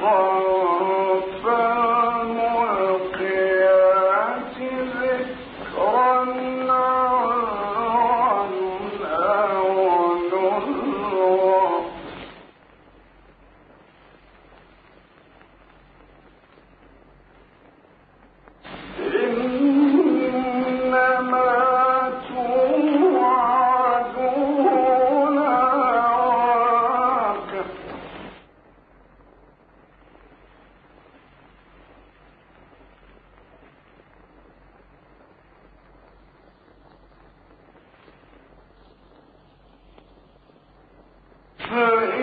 فوق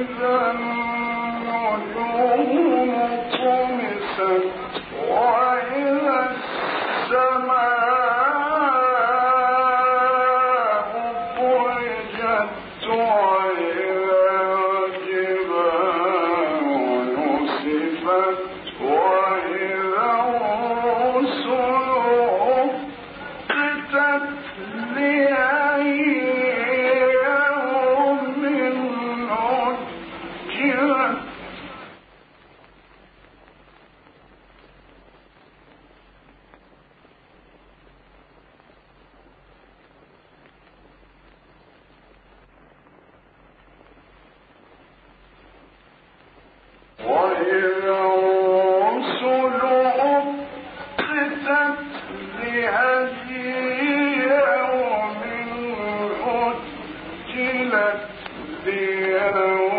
جنة نهلك الأولين